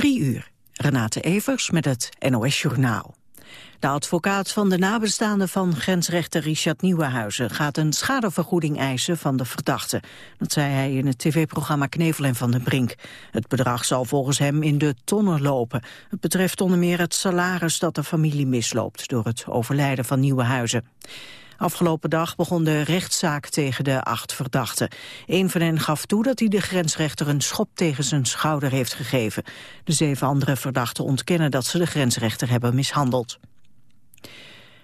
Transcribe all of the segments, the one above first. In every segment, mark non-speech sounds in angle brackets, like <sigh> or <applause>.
Drie uur. Renate Evers met het NOS Journaal. De advocaat van de nabestaanden van grensrechter Richard Nieuwenhuizen gaat een schadevergoeding eisen van de verdachte. Dat zei hij in het tv-programma Knevel en Van den Brink. Het bedrag zal volgens hem in de tonnen lopen. Het betreft onder meer het salaris dat de familie misloopt door het overlijden van Nieuwenhuizen. Afgelopen dag begon de rechtszaak tegen de acht verdachten. Een van hen gaf toe dat hij de grensrechter een schop tegen zijn schouder heeft gegeven. De zeven andere verdachten ontkennen dat ze de grensrechter hebben mishandeld.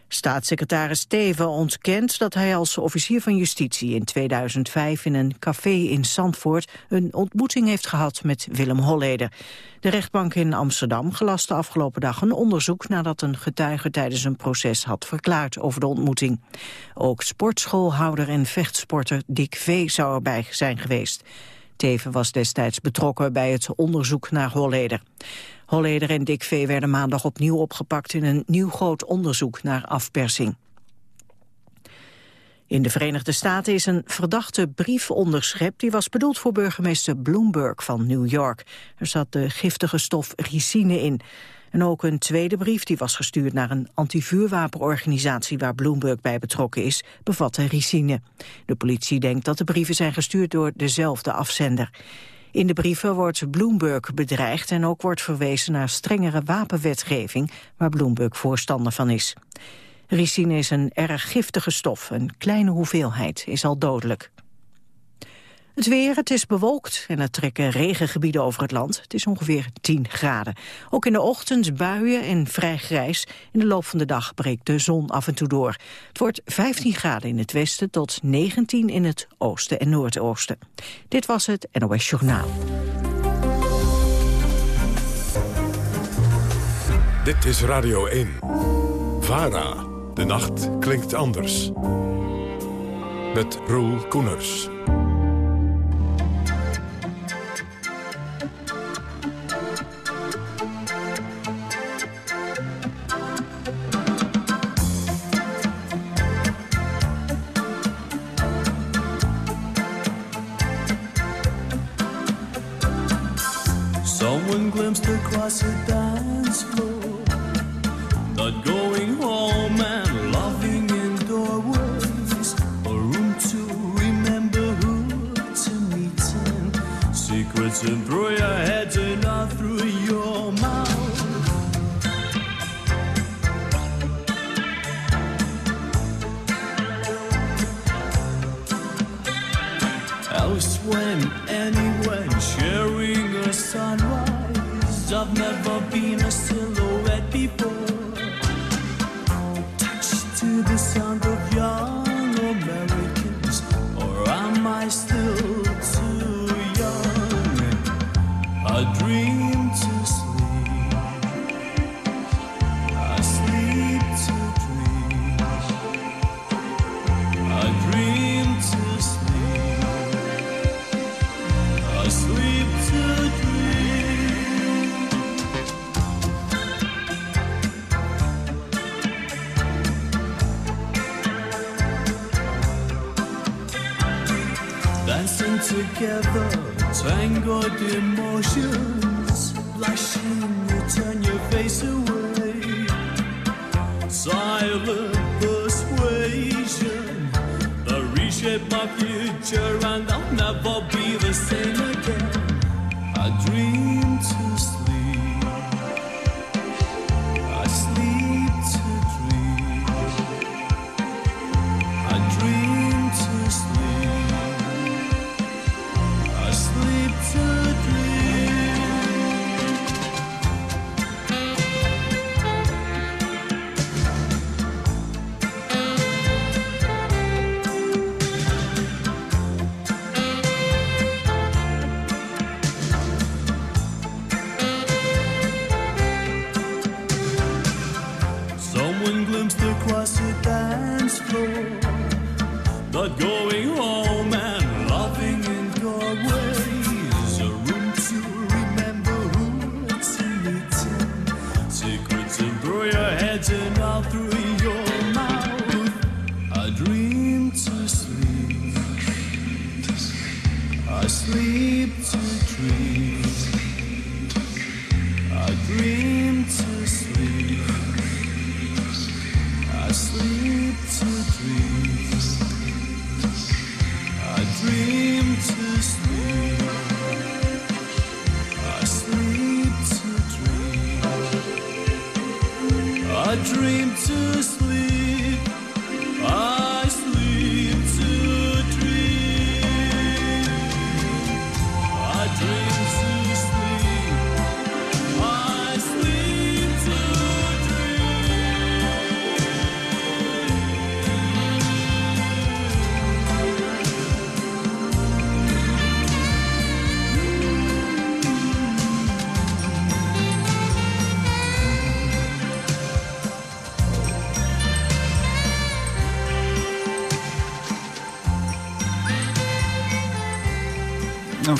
Staatssecretaris Steven ontkent dat hij als officier van justitie in 2005 in een café in Zandvoort een ontmoeting heeft gehad met Willem Holleder. De rechtbank in Amsterdam gelaste afgelopen dag een onderzoek nadat een getuige tijdens een proces had verklaard over de ontmoeting. Ook sportschoolhouder en vechtsporter Dick V. zou erbij zijn geweest. Teven was destijds betrokken bij het onderzoek naar Holleder. Holleder en Dick V. werden maandag opnieuw opgepakt in een nieuw groot onderzoek naar afpersing. In de Verenigde Staten is een verdachte brief onderschept... die was bedoeld voor burgemeester Bloomberg van New York. Er zat de giftige stof ricine in. En ook een tweede brief, die was gestuurd naar een antivuurwapenorganisatie... waar Bloomberg bij betrokken is, bevatte ricine. De politie denkt dat de brieven zijn gestuurd door dezelfde afzender. In de brieven wordt Bloomberg bedreigd en ook wordt verwezen naar strengere wapenwetgeving waar Bloomberg voorstander van is. Ricine is een erg giftige stof, een kleine hoeveelheid is al dodelijk. Het weer, het is bewolkt en er trekken regengebieden over het land. Het is ongeveer 10 graden. Ook in de ochtend buien en vrij grijs. In de loop van de dag breekt de zon af en toe door. Het wordt 15 graden in het westen tot 19 in het oosten en noordoosten. Dit was het NOS Journaal. Dit is Radio 1. VARA. De nacht klinkt anders. Met Roel Koeners. My future and I'll never be the same again. I dream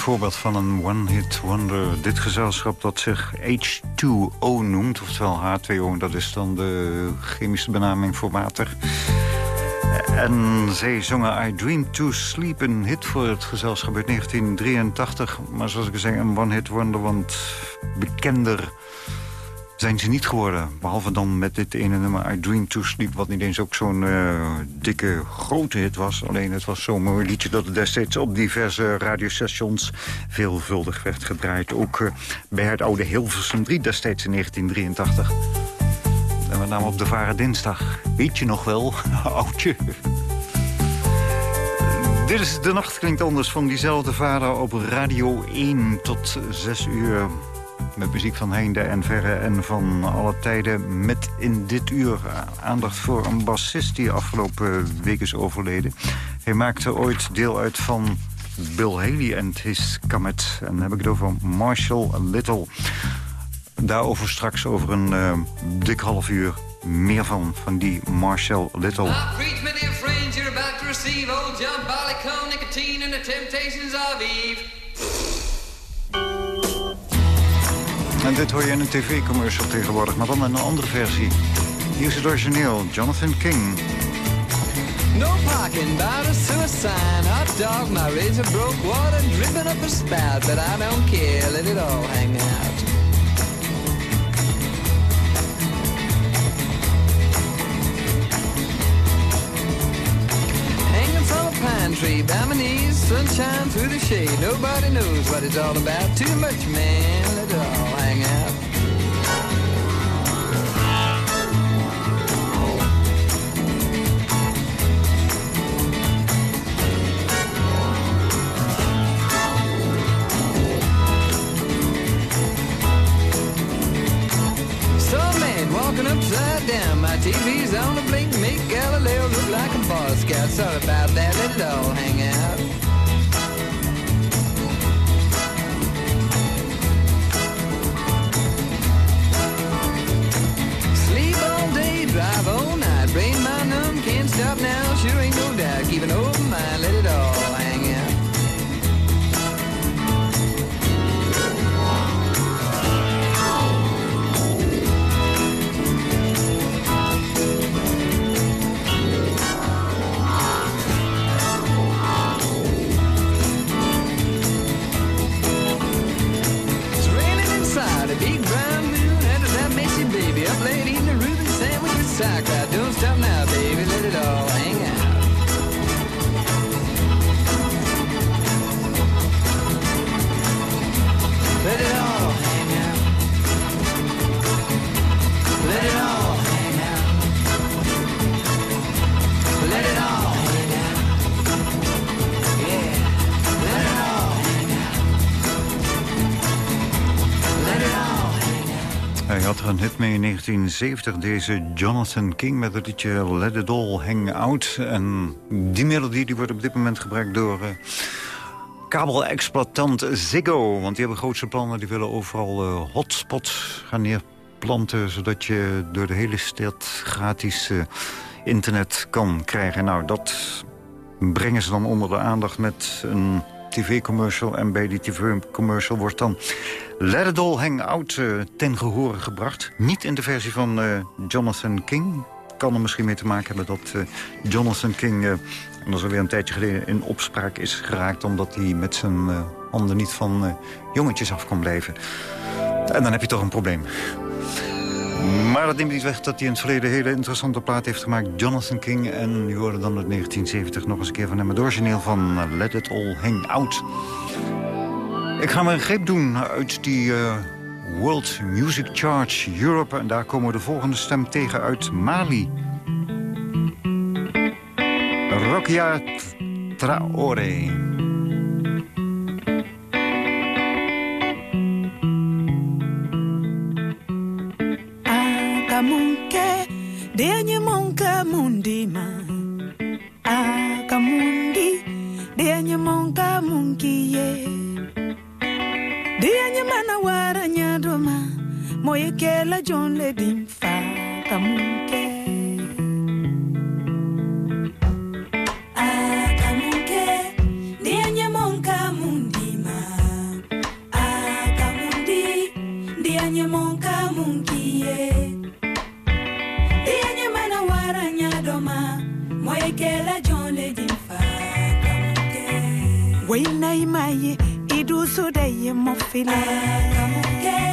voorbeeld van een one-hit wonder. Dit gezelschap dat zich H2O noemt, oftewel H2O. Dat is dan de chemische benaming voor water. En zij zongen I Dream to Sleep, een hit voor het gezelschap uit 1983. Maar zoals ik zei, een one-hit wonder, want bekender zijn ze niet geworden. Behalve dan met dit ene nummer I Dream to Sleep... wat niet eens ook zo'n uh, dikke grote hit was. Alleen het was zo'n mooi liedje dat het destijds op diverse radiostations... veelvuldig werd gedraaid. Ook uh, bij het oude Hilversum 3 destijds in 1983. En met name op de Vare Dinsdag. Weet je nog wel, <laughs> oudje? Dit is De Nacht Klinkt Anders van diezelfde vader op Radio 1 tot 6 uur... Met muziek van heinde en verre en van alle tijden. Met in dit uur aandacht voor een bassist die afgelopen week is overleden. Hij maakte ooit deel uit van Bill Haley en His Comet. En dan heb ik het over Marshall Little. Daarover straks over een uh, dik half uur meer van, van die Marshall Little. En dit hoor je in een tv-commercial tegenwoordig, maar dan in een andere versie. Hier is het origineel, Jonathan King. No parking, about a suicide. Hot dog, my razor broke water dripping up a spout. But I don't care, let it all hang out. Tree by my knees, sunshine through the shade. Nobody knows what it's all about. Too much, man, let all hang out. Walking upside down. My TV's on a blink, make Galileo look like a boy scout. Sorry about that, let it all hang out. Sleep all day, drive all night. Brain my numb, can't stop now. Sure ain't no doubt. Keep an een hit mee in 1970, deze Jonathan King... met het liedje Let It All Hang Out. En die melodie die wordt op dit moment gebruikt door... Uh, kabelexploitant Ziggo. Want die hebben grootste plannen. Die willen overal uh, hotspots gaan neerplanten... zodat je door de hele stad gratis uh, internet kan krijgen. Nou, dat brengen ze dan onder de aandacht met een tv-commercial. En bij die tv-commercial wordt dan Let It All Hang Out uh, ten gehore gebracht. Niet in de versie van uh, Jonathan King. Kan er misschien mee te maken hebben dat uh, Jonathan King... en dat is alweer een tijdje geleden in opspraak is geraakt... omdat hij met zijn handen niet van jongetjes af kon blijven. En dan heb je toch een probleem. Maar dat neemt niet weg dat hij in het verleden hele interessante plaat heeft gemaakt. Jonathan King. En nu horen dan uit 1970 nog eens een keer van hem het origineel van Let It All Hang Out. Ik ga maar een greep doen uit die eh, World Music Charge Europe. En daar komen we de volgende stem tegen uit Mali. Rokia Traore. Deanye monka mundima Akamundi ah, Deanye monka munkiye Deanye manawara nyadoma Moye kela jonle dimfa Kamunke kɛla jɔn le jinfa na i so da ye mɔfilɛ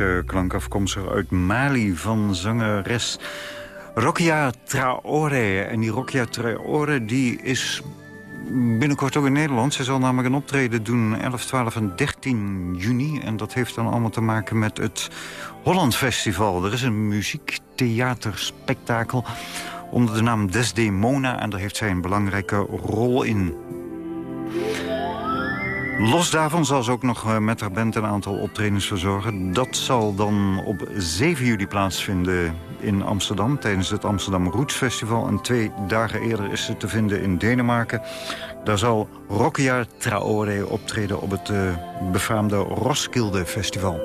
exotische klank afkomstig uit Mali van zangeres Rokia Traore. En die Rokia Traore die is binnenkort ook in Nederland. Ze zal namelijk een optreden doen 11, 12 en 13 juni. En dat heeft dan allemaal te maken met het Holland Festival. Er is een muziektheaterspektakel onder de naam Desdemona. En daar heeft zij een belangrijke rol in. Los daarvan zal ze ook nog eh, met haar band een aantal optredens verzorgen. Dat zal dan op 7 juli plaatsvinden in Amsterdam... tijdens het Amsterdam Roots Festival. En twee dagen eerder is ze te vinden in Denemarken. Daar zal Rokia Traore optreden op het uh, befaamde Roskilde Festival.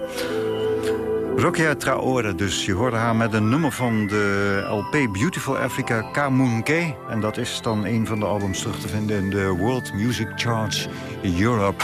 Rokia Traore dus. Je hoorde haar met een nummer van de LP Beautiful Africa Kamunke. En dat is dan een van de albums terug te vinden in de World Music Charts Europe.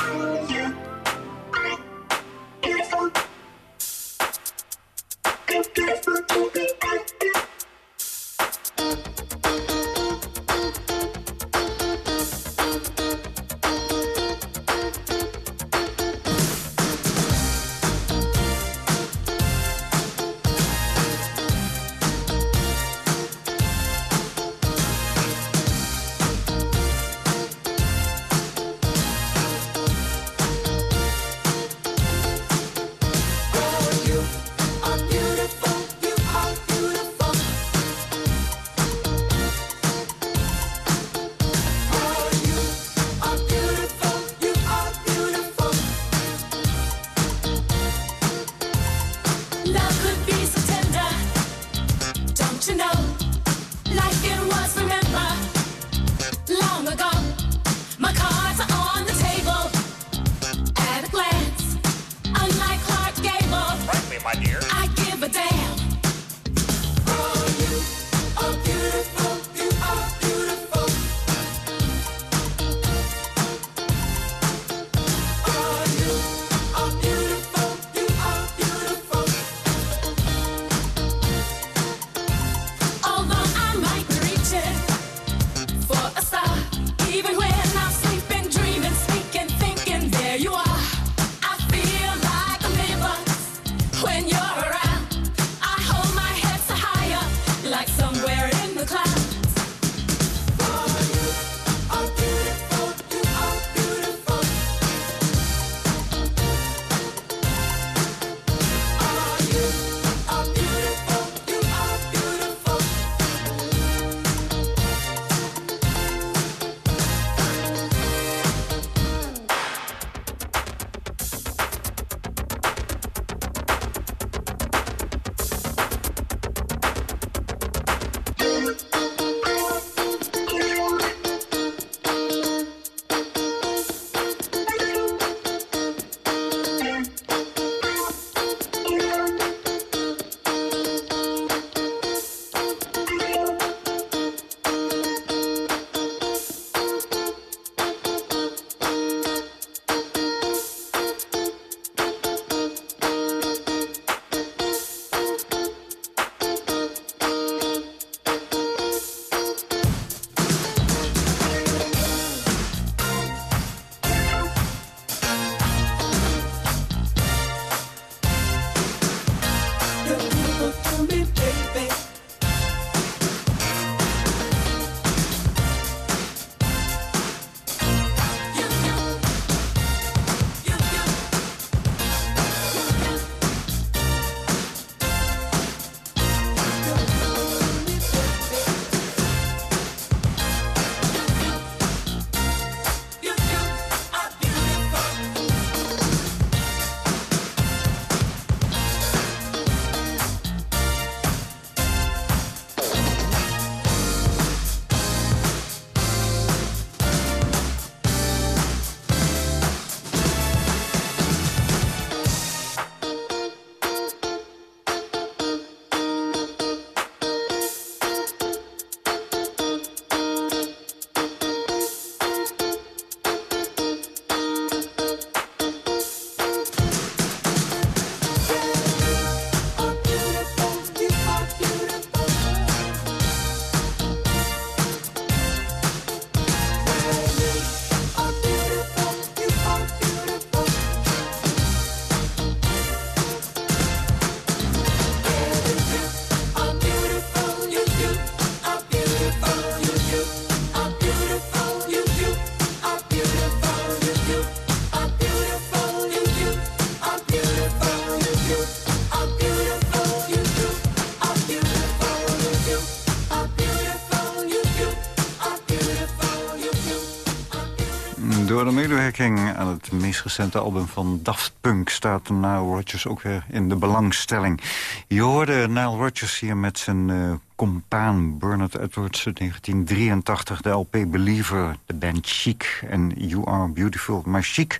Aan het meest recente album van Daft Punk... staat Nile Rodgers ook weer in de belangstelling. Je hoorde Nile Rodgers hier met zijn uh, compaan Bernard Edwards... uit 1983, de LP Believer, de band Chic en You Are Beautiful. Maar Chic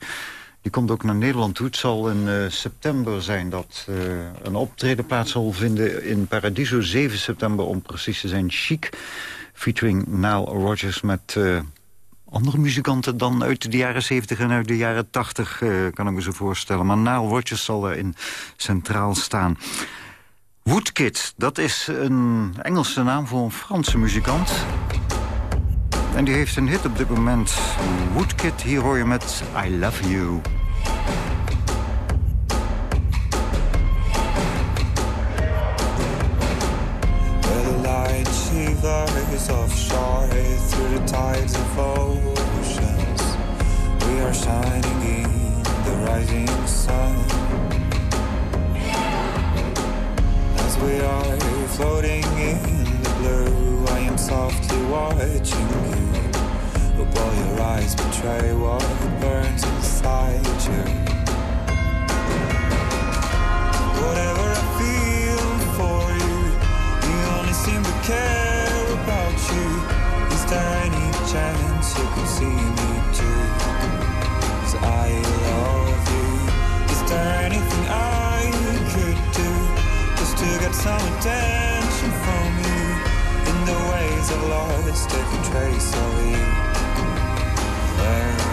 die komt ook naar Nederland toe. Het zal in uh, september zijn dat uh, een optreden plaats zal vinden in Paradiso. 7 september om precies te zijn. Chic, featuring Nile Rodgers met... Andere muzikanten dan uit de jaren 70 en uit de jaren 80, kan ik me zo voorstellen. Maar Nile Rodgers zal in centraal staan. Woodkid, dat is een Engelse naam voor een Franse muzikant. En die heeft een hit op dit moment. Woodkid, hier hoor je met I Love You. Shivers offshore through the tides of oceans. We are shining in the rising sun. As we are floating in the blue, I am softly watching you. But while your eyes betray what burns inside you. Whatever I feel for you, you only seem to care chance you could see me too? Cause I love you. Is there anything I could do just to get some attention from you? In the ways I've lost every trace of you. Where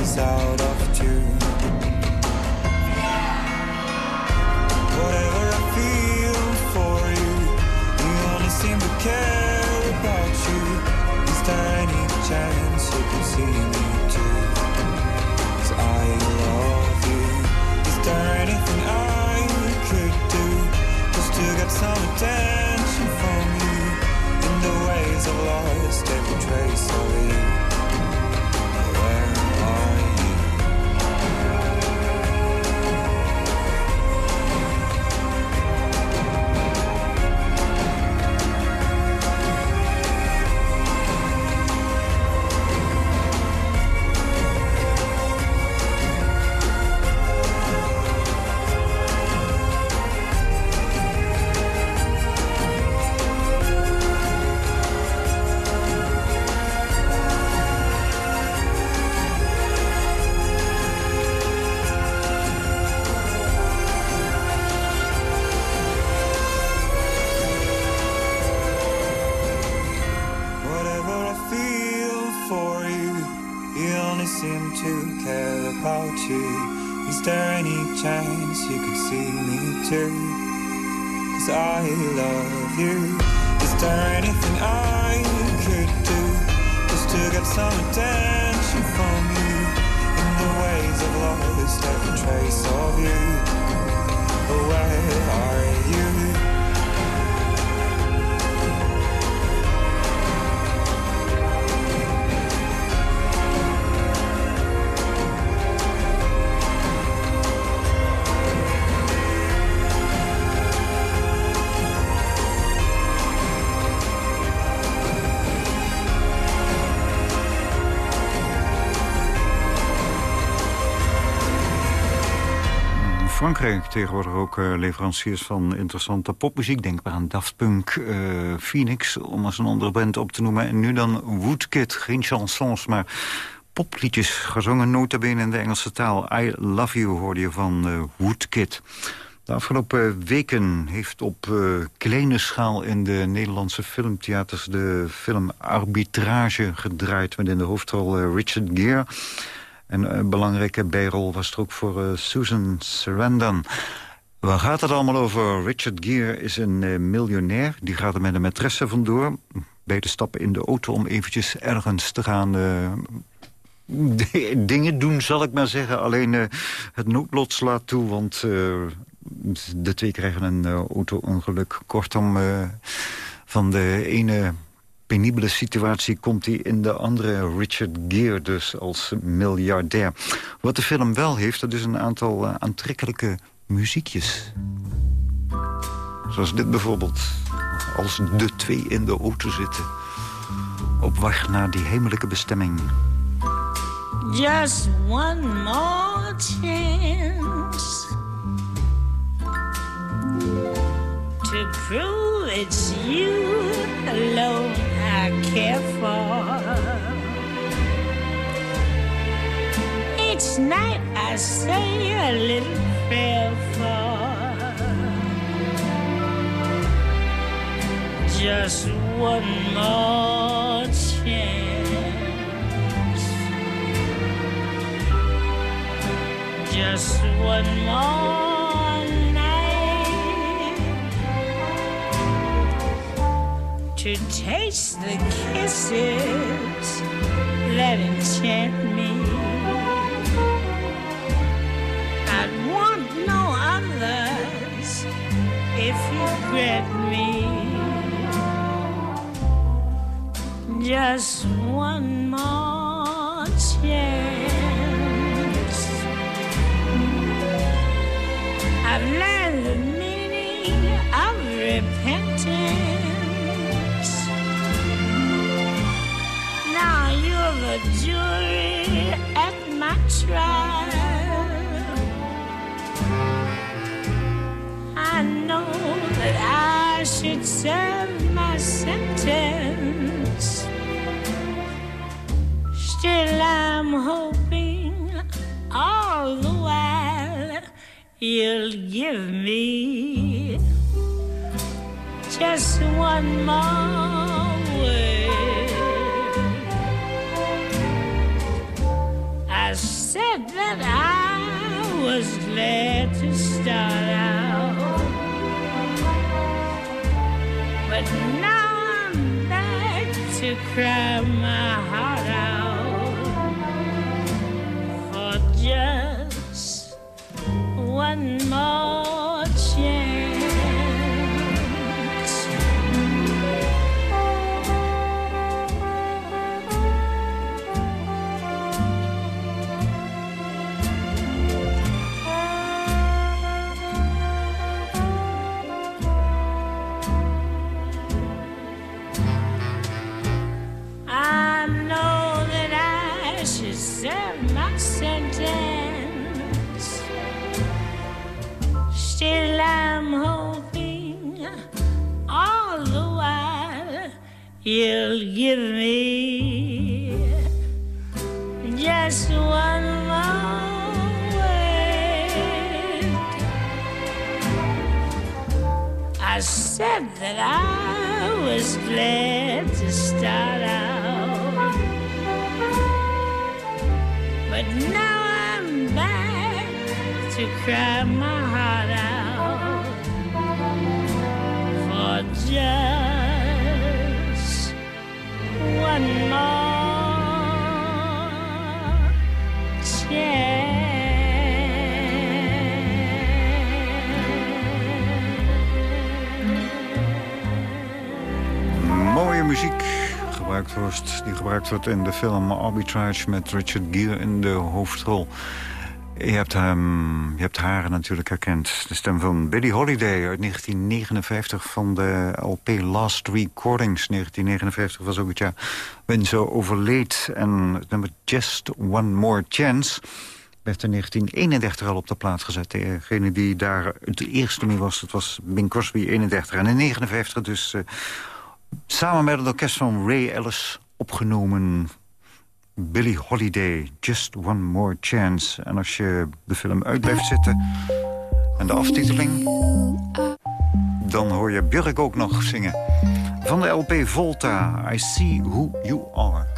is out of tune. Whatever I feel for you, you only seem to care about you There's tiny chance you can see me too. Cause I love you. Is there anything I could do just to get some attention from you? In the ways I've lost every trace of you. Frankrijk tegenwoordig ook uh, leveranciers van interessante popmuziek. Denk maar aan Daft Punk, uh, Phoenix, om als een andere band op te noemen. En nu dan Woodkid, geen chansons, maar popliedjes. Gezongen notabene in de Engelse taal. I Love You hoorde je van uh, Woodkid. De afgelopen weken heeft op kleine schaal in de Nederlandse filmtheaters... de film Arbitrage gedraaid met in de hoofdrol Richard Gere... En een belangrijke bijrol was er ook voor uh, Susan Sarandon. Waar gaat het allemaal over? Richard Gere is een uh, miljonair. Die gaat er met een maîtresse vandoor. Beide stappen in de auto om eventjes ergens te gaan... <laughs> Uh, dingen doen, zal ik maar zeggen. Alleen uh, het noodlot slaat toe, want de twee krijgen een auto-ongeluk. Kortom, van de ene penibele situatie komt hij in de andere Richard Gere dus als miljardair. Wat de film wel heeft, dat is een aantal aantrekkelijke muziekjes. Zoals dit bijvoorbeeld. Als de twee in de auto zitten. Op weg naar die hemelijke bestemming. Just one more chance To prove it's you alone I care for Each night I say a little prayer for just one more chance. Just one more to taste the kisses that enchant me. I'd want no others if you grant me. just one more chance. You're jury at my trial. I know that I should serve my sentence. Still, I'm hoping all the while you'll give me just one more said that I was glad to start out, but now I'm back to cry my heart you'll give me just one word. I said that I was glad to start out, but now I'm back to cry my heart out for just Mooie muziek die gebruikt wordt in de film Arbitrage... met Richard Gere in de hoofdrol. Je hebt, hem, je hebt haar natuurlijk herkend. De stem van Billie Holiday uit 1959 van de LP Last Recordings. 1959 was ook het jaar waarin ze overleed. En het nummer Just One More Chance werd in 1931 al op de plaats gezet. Degene die daar het eerste mee was, dat was Bing Crosby 31. En in 1959 dus uh, samen met het orkest van Ray Ellis opgenomen... Billie Holiday, Just One More Chance. En als je de film uit blijft zitten en de aftiteling... dan hoor je Björk ook nog zingen. Van de LP Volta, I See Who You Are.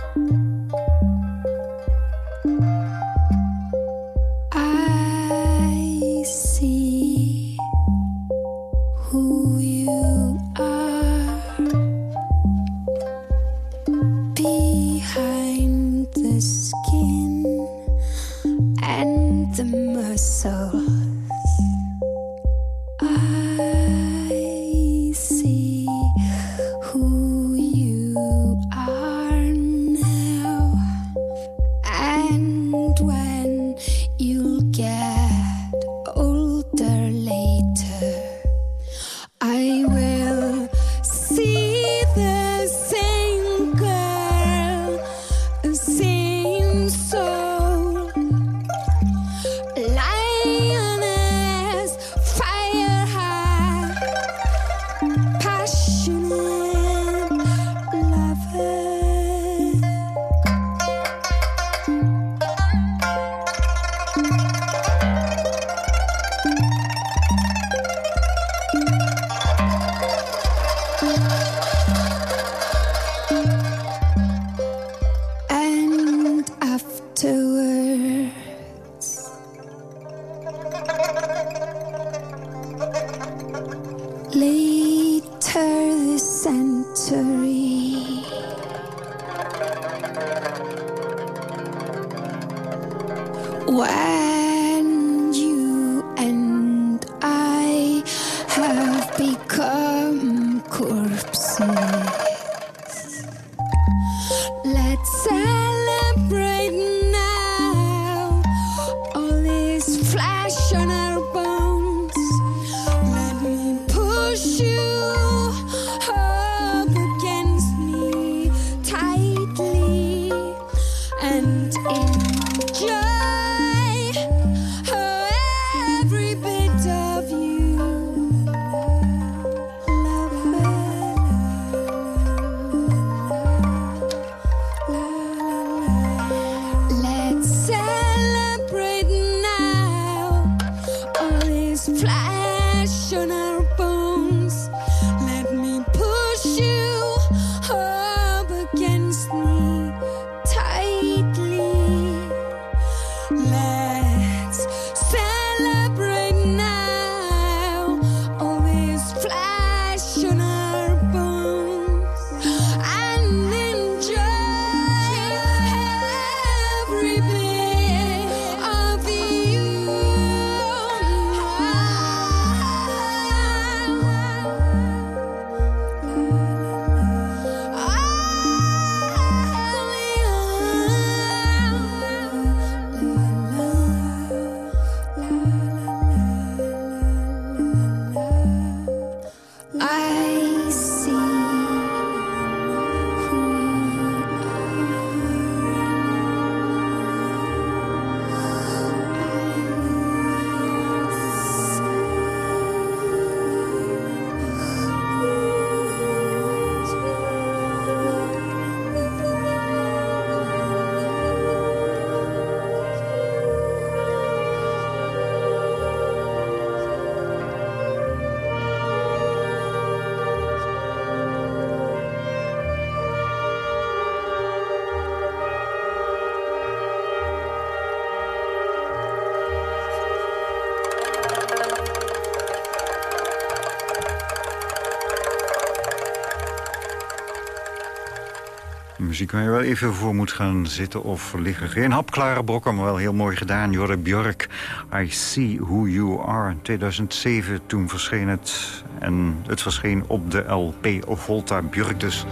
Muziek waar je wel even voor moet gaan zitten of liggen. Geen hapklare brokken, maar wel heel mooi gedaan. Jorre Björk, I See Who You Are. 2007, toen verscheen het. En het verscheen op de LP Volta Björk dus.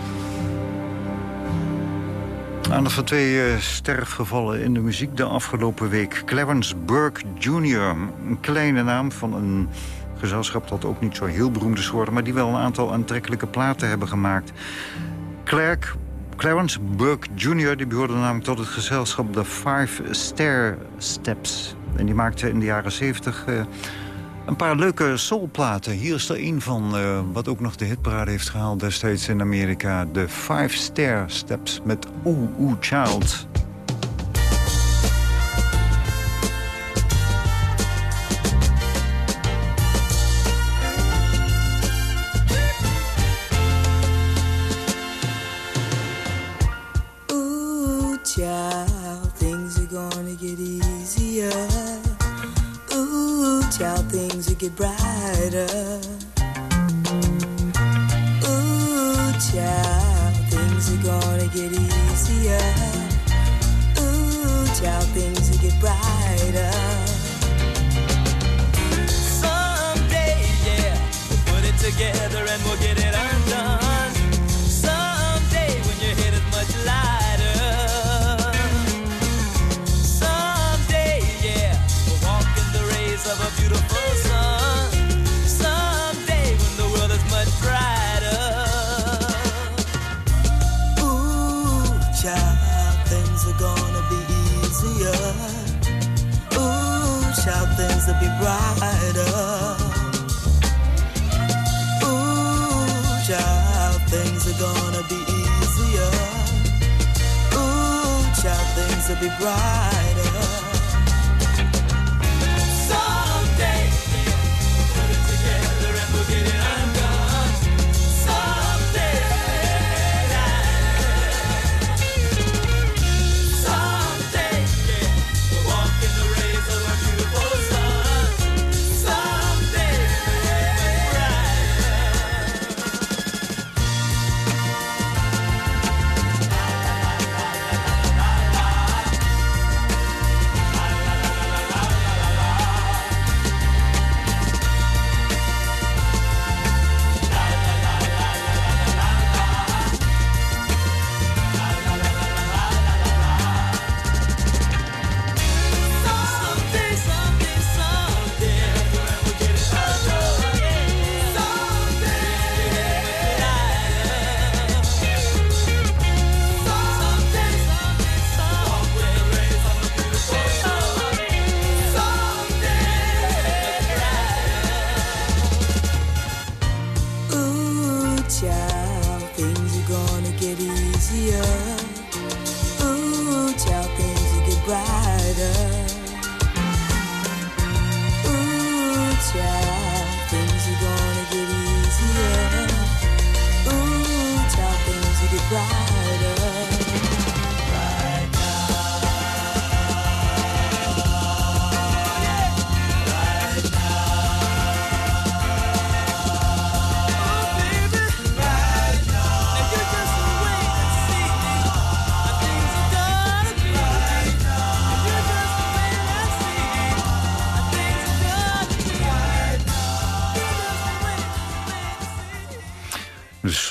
Aandacht van twee eh, sterfgevallen in de muziek de afgelopen week. Clarence Burke Jr., een kleine naam van een gezelschap... dat ook niet zo heel beroemd is geworden... maar die wel een aantal aantrekkelijke platen hebben gemaakt. Clark, Clarence Burke Jr. die behoorde namelijk tot het gezelschap The Five Stair Steps. En die maakte in de jaren 70 eh, een paar leuke soulplaten. Hier is er een van, eh, wat ook nog de hitparade heeft gehaald destijds in Amerika. The Five Stair Steps met Ooh Ooh Child. Brighter. Ooh, child, things are gonna get easier. Ooh, child, things will get brighter. Someday, yeah, we'll put it together and we'll get it undone. Right.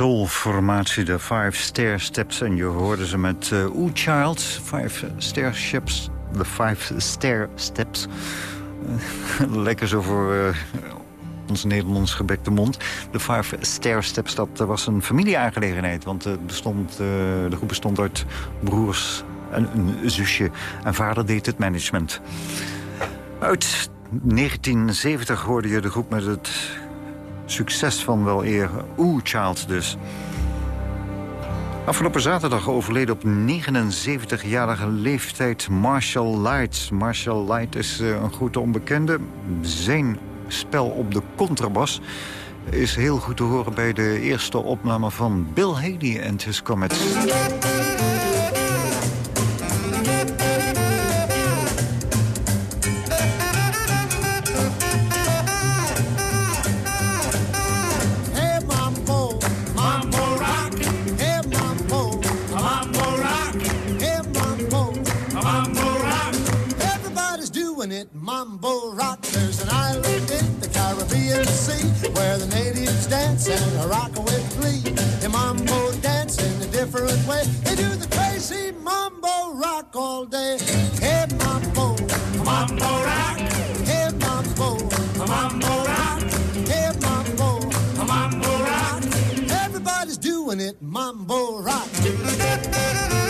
Soul-formatie, de Five Stair Steps. En je hoorde ze met uh, Ooh Child, Five Stair Steps. De Five Stair Steps. Eh, <laughs> lekker zo voor uh, ons Nederlands gebekte mond. De Five Stair Steps, dat was een familieaangelegenheid. Want het bestond, de groep bestond uit broers en een zusje. En vader deed het management. Uit 1970 hoorde je de groep met het succes van wel eer Oeh Child dus. Afgelopen zaterdag overleden op 79-jarige leeftijd Marshall Light. Marshall Light is uh, een goed onbekende. Zijn spel op de contrabas is heel goed te horen bij de eerste opname van Bill Haley en His Comets. Everybody's doing it, mambo rock.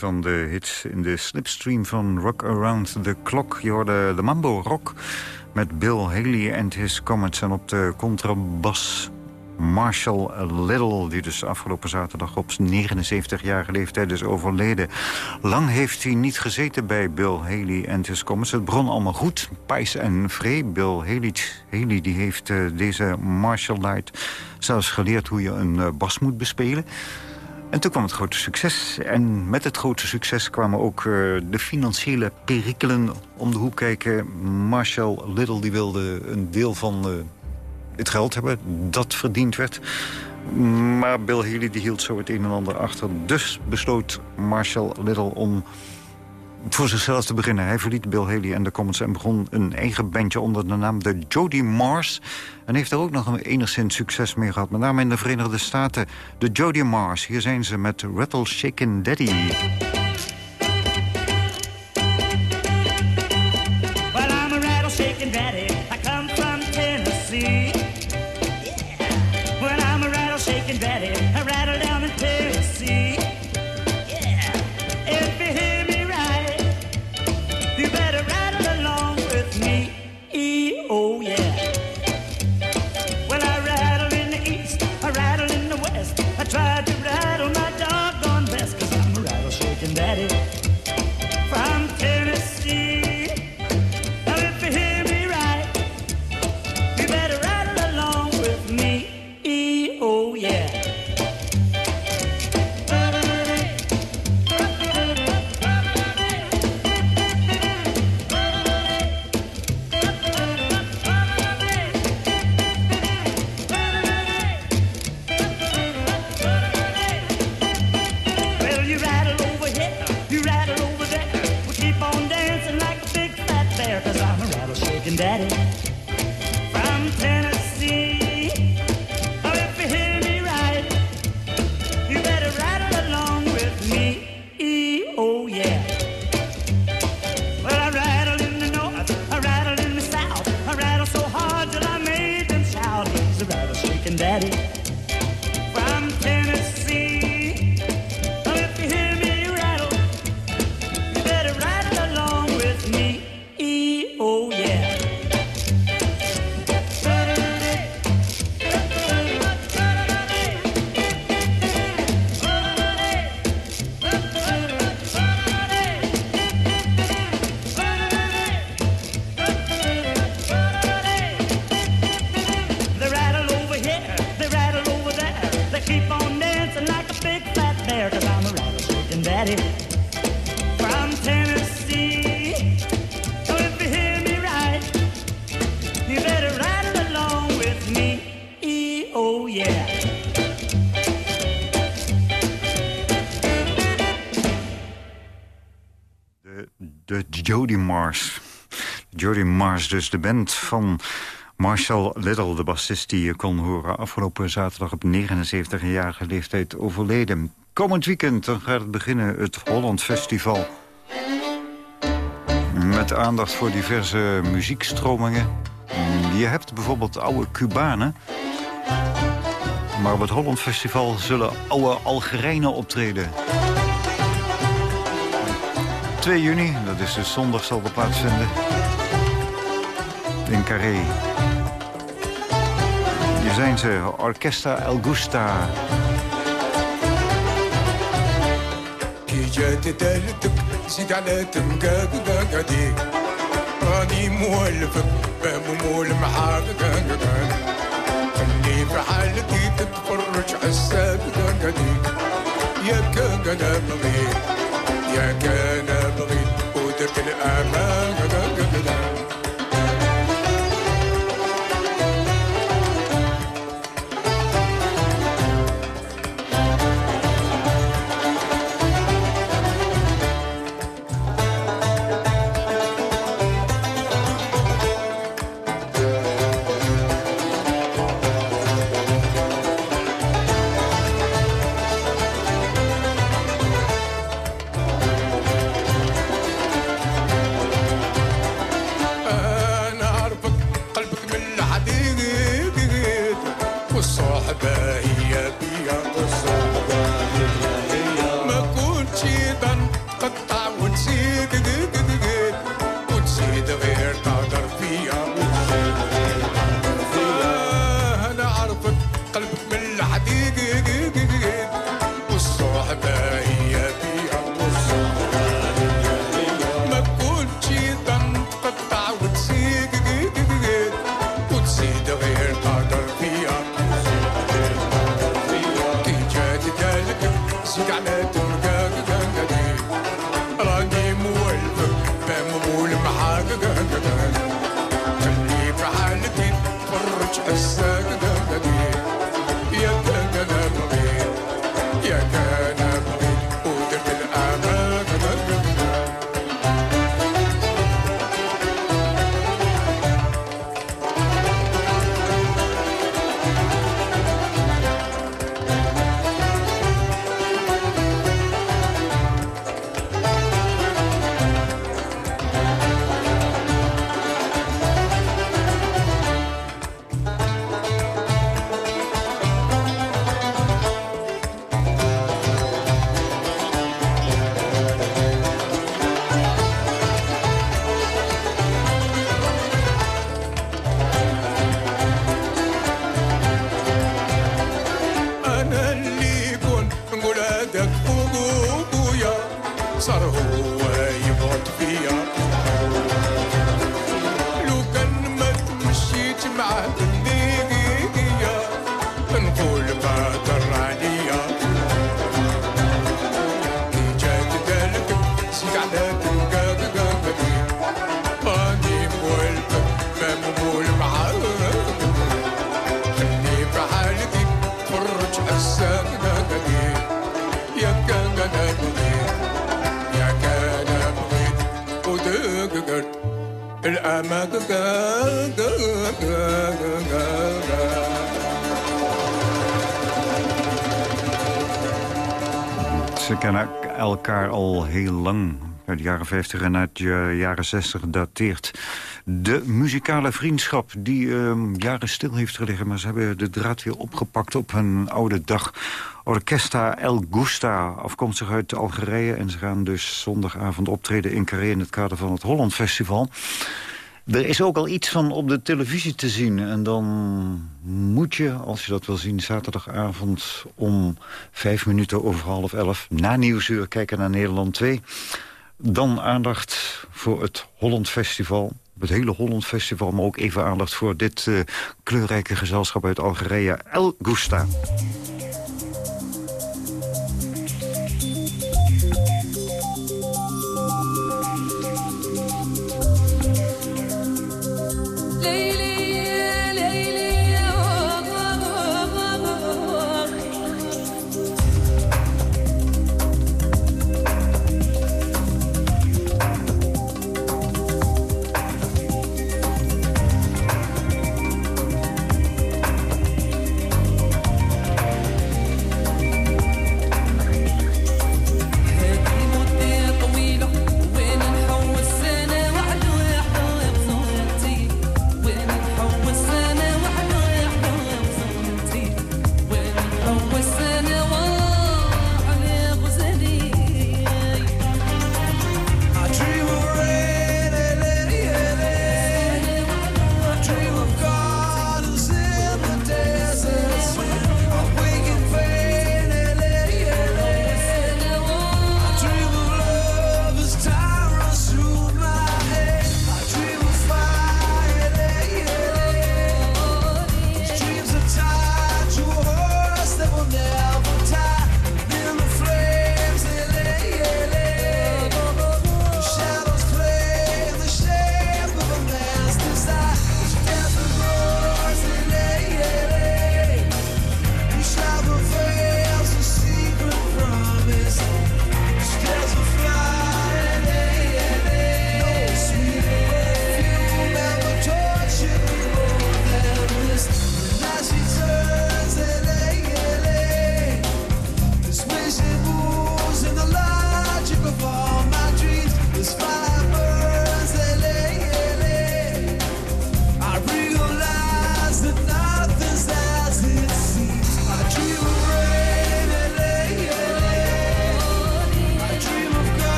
Van de hits in de slipstream van Rock Around the Clock. Je hoorde de Mambo Rock met Bill Haley en his Comets. En op de contrabas Marshall Little, die dus afgelopen zaterdag op 79-jarige leeftijd is overleden. Lang heeft hij niet gezeten bij Bill Haley en his Comets. Het begon allemaal goed, pijs en vree. Bill Haley, Haley die heeft eh, deze Marshall Light zelfs geleerd hoe je een eh, bas moet bespelen. En toen kwam het grote succes. En met het grote succes kwamen ook eh, de financiële perikelen om de hoek kijken. Marshall Little die wilde een deel van eh, het geld hebben dat verdiend werd. Maar Bill Haley die hield zo het een en ander achter. Dus besloot Marshall Little om voor zichzelf te beginnen. Hij verliet Bill Haley en de Comets en begon een eigen bandje onder de naam de Jody Mars. En heeft er ook nog een enigszins succes mee gehad. Met name in de Verenigde Staten. De Jody Mars. Hier zijn ze met Rattle Shakin' Daddy. Jody Mars, dus de band van Marshall Little, de bassist die je kon horen... afgelopen zaterdag op 79-jarige leeftijd overleden. Komend weekend dan gaat het beginnen, het Holland Festival. Met aandacht voor diverse muziekstromingen. Je hebt bijvoorbeeld oude Cubanen... Maar op het Holland Festival zullen oude Algerijnen optreden. 2 juni, dat is dus zondag, zal er plaatsvinden In Carré. Hier zijn ze, Orquesta El Gusta. كي جات تالتك زيد على تمقاق قاقدي راني مولفك بمول معاك قاقدي خلي في حالتي تتفرج عالساق قاقدي يا كان ابغي يا كان ابغي ودرت الامان قاقدي elkaar al heel lang. Uit de jaren 50 en uit de jaren 60 dateert. De muzikale vriendschap die ehm, jaren stil heeft gelegen... maar ze hebben de draad weer opgepakt op hun oude dag. Orquesta El Gusta, afkomstig uit Algerije... en ze gaan dus zondagavond optreden in Carré... in het kader van het Holland Festival. Er is ook al iets van op de televisie te zien. En dan moet je, als je dat wil zien, zaterdagavond om vijf minuten over half elf... na Nieuwsuur kijken naar Nederland 2. Dan aandacht voor het Holland Festival. Het hele Holland Festival, maar ook even aandacht voor dit uh, kleurrijke gezelschap uit Algerije, El Gusta.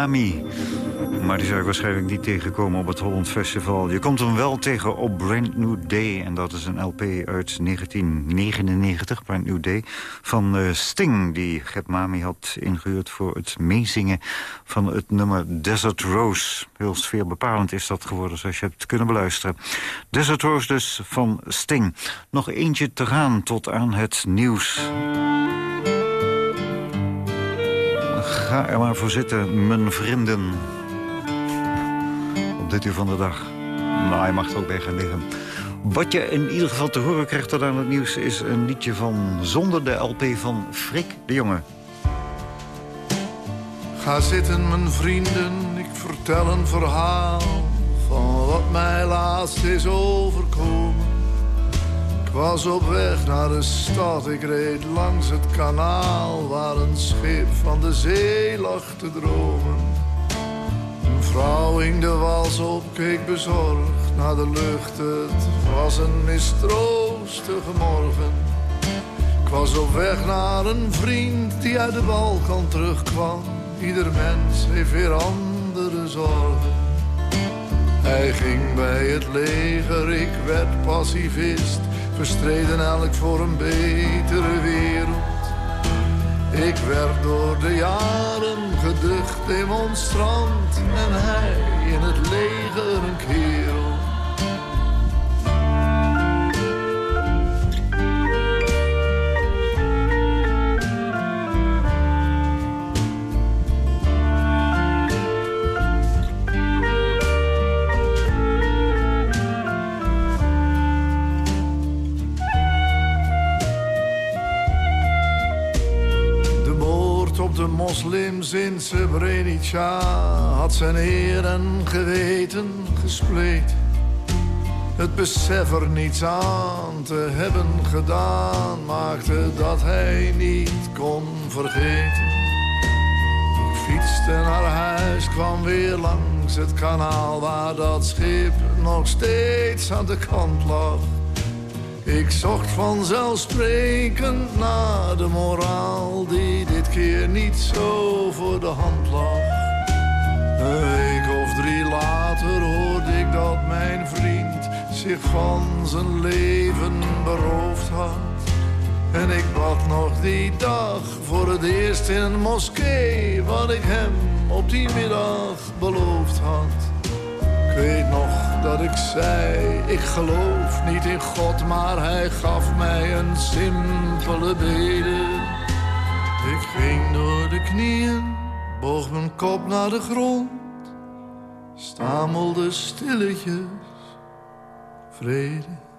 Mami. Maar die zou je waarschijnlijk niet tegenkomen op het Holland Festival. Je komt hem wel tegen op Brand New Day. En dat is een LP uit 1999, Brand New Day. Van eh, Sting, die Geb Mami had ingehuurd voor het meezingen van het nummer Desert Rose. Heel sfeerbepalend is dat geworden, zoals je hebt kunnen beluisteren. Desert Rose dus van Sting. Nog eentje te gaan tot aan het nieuws. Ga er maar voor zitten, mijn vrienden. Op dit uur van de dag. Nou, je mag er ook bij gaan liggen. Wat je in ieder geval te horen krijgt tot aan het nieuws... is een liedje van Zonder de LP van Frik de Jonge. Ga zitten, mijn vrienden, ik vertel een verhaal van wat mij laatst is overkomen. Was op weg naar de stad, ik reed langs het kanaal waar een schip van de zee lag te dromen. Een vrouw hing de wals op, keek bezorgd naar de lucht. Het was een mistroostige morgen. Ik was op weg naar een vriend die uit de Balkan terugkwam. Ieder mens heeft weer andere zorgen. Hij ging bij het leger, ik werd pacifist. Verstreden elk voor een betere wereld. Ik werd door de jaren geducht demonstrant. En hij in het leger een kerel. Moslims in Srebrenica had zijn eer en geweten gespleet. Het besef er niets aan te hebben gedaan maakte dat hij niet kon vergeten. Ik fietste naar huis, kwam weer langs het kanaal waar dat schip nog steeds aan de kant lag. Ik zocht vanzelfsprekend naar de moraal die dit keer niet zo voor de hand lag. Een week of drie later hoorde ik dat mijn vriend zich van zijn leven beroofd had. En ik bad nog die dag voor het eerst in een moskee wat ik hem op die middag beloofd had. Ik weet nog dat ik zei, ik geloof niet in God, maar hij gaf mij een simpele bede. Ik ging door de knieën, boog mijn kop naar de grond, stamelde stilletjes, vrede.